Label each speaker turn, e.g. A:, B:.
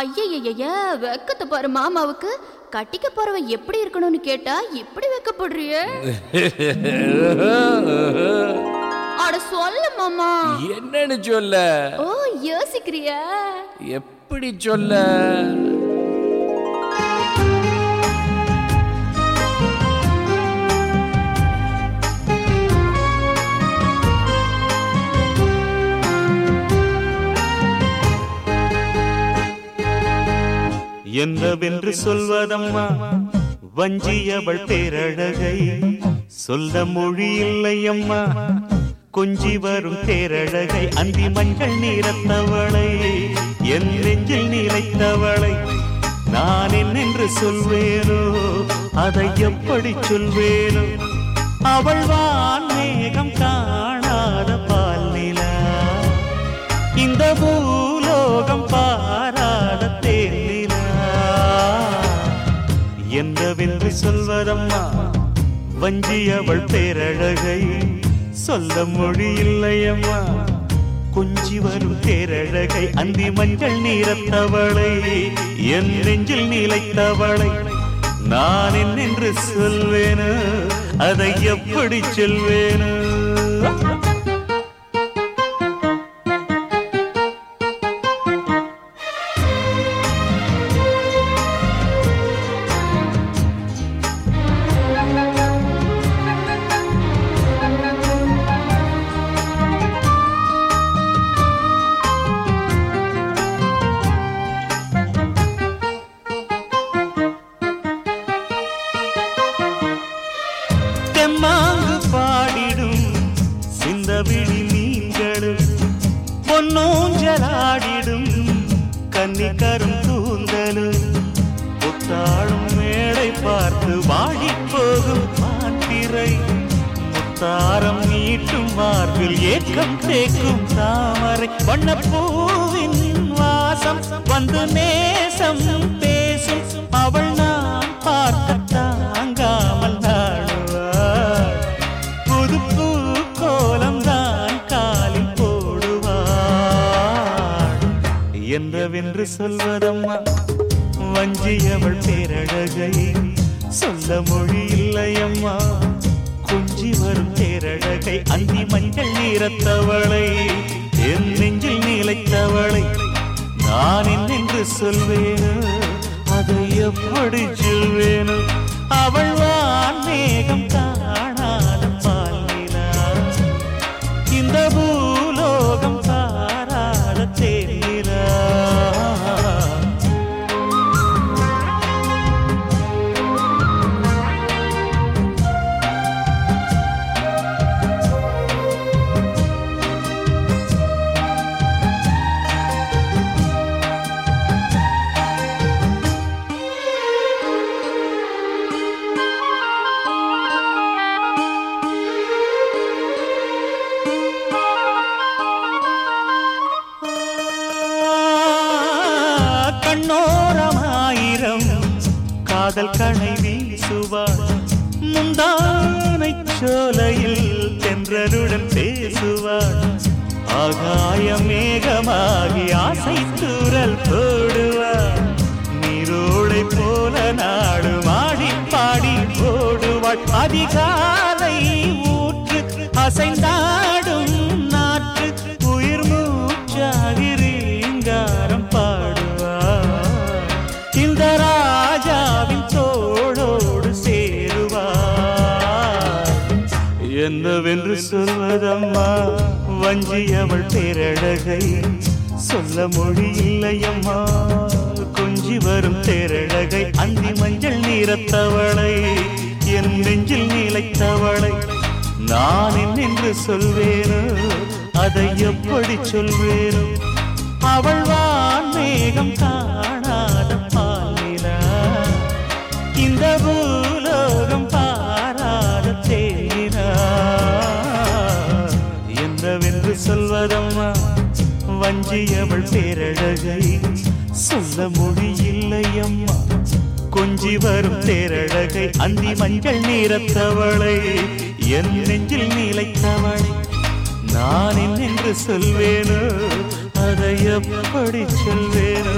A: ஐயய்யய்ய வெக்கத்தை பாரு மாமாவுக்கு. கட்டிக்க போறவ எப்படி இருக்கணும்னு கேட்டா இப்படி வெக்கப்படுறியே. அட சொல்ல மாமா.
B: என்னன்னு சொல்ல?
A: ஓ யோசிக்கிறியா.
B: எப்படி சொல்ல?
C: என்னவென்று சொல்வதம்மா? வஞ்சியவள் பேரழகை சொல்ல மொழி இல்லையம்மா. கொஞ்சி வரும் பேரழகை அந்தி மஞ்சள் நீரத்தவளை என் நெஞ்சில் நிலைத்தவளை நான் என்னென்று சொல்வேனோ? அதை எப்படி சொல்வேனோ? அவள் வான் மேகம் காணாத சொல்வதம்மா வஞ்சி அவள் பேரழகை சொல்ல மொழி இல்லையம்மா கொஞ்சி வரும் தேரழகை அந்தி மஞ்சள் நீரத்தவளை என் நெஞ்சில் நிலைத்தவளை. நான் என்னென்று சொல்வேனோ? அதை எப்படி சொல்வேனோ? கன்னிக்கரும் கூந்தலும் புத்தாளும் மேடை பார்த்து வாழி போகும் மாத்திரை. முத்தாரம் நீட்டும் மார்பில் ஏக்கம் தேக்கும் தாமரை. வண்ணப்பூவின் வாசம் வந்து நேசம். என்றவென்று சொல்வதம்மா? வஞ்சியவள் பேரழகை சொல்ல மொழி இல்லையம்மா. குஞ்சி வரும் பேரழகை அந்தி மஞ்சள் நீரத்தவளை என் நெஞ்சில் நீளைத்தவளை நான் என்னென்று சொல்வேனோ அதை எப்படி சொல்வேனோ? அவள் வான் மேகம் தான். காதல் கணை வீசுவார். முந்தானை சோலையில் தென்றலுடன் பேசுவார். ஆகாய மேகமாகி ஆசை தூரல் போடுவார். நீரோடை போல நாடு மாடி பாடி போடுவாள் அதிகாலை ஊற்று அசைந்தார். என்னவென்று சொல்வதம்மா? வஞ்சி அவள் பேரழகை சொல்ல மொழி இல்லையம்மா கொஞ்சி வரும் தேரழகை அந்தி மஞ்சள் நீரத்தவளை என் நெஞ்சில் நீளைத்தவளை நான் என்னென்று சொல்வேனோ அதை எப்படி சொல்வேனோ? அவள் வான் மேகம் காணாத பாலினா இந்த பூலோகம் சொன்ன மொழி இல்லை அம்மா கொஞ்சி வரும் தேரழகை அந்தி மஞ்சள் நீரத்தவளை என் நெஞ்சில் நீலைத்தவளை நான் என்று சொல்வேனோ. அதை எப்படி சொல்வேனோ?